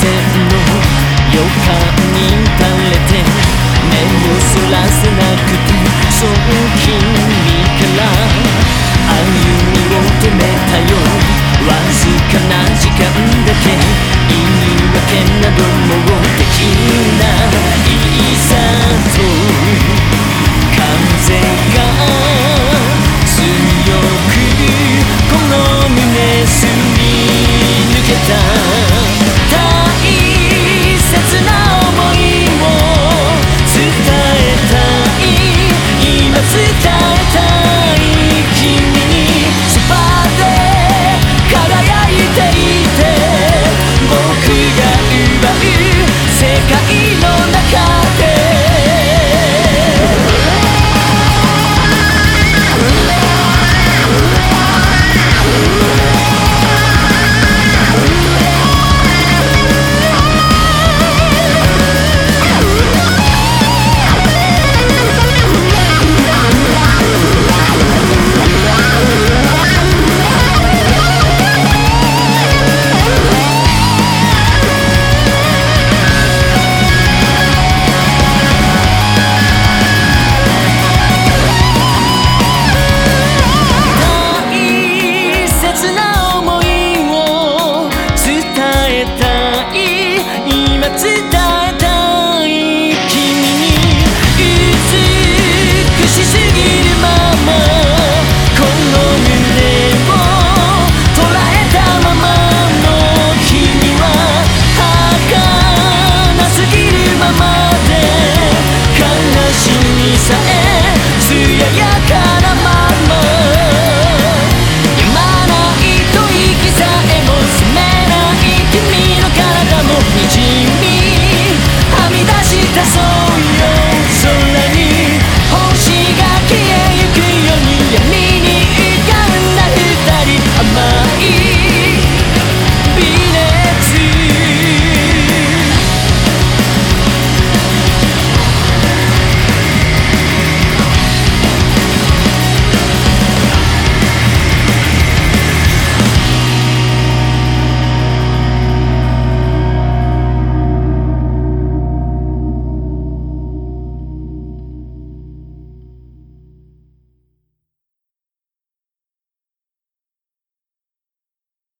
線の予感に垂れて目をそらせなくてそう君から歩みを止めたよわずかな時間だけ言い訳など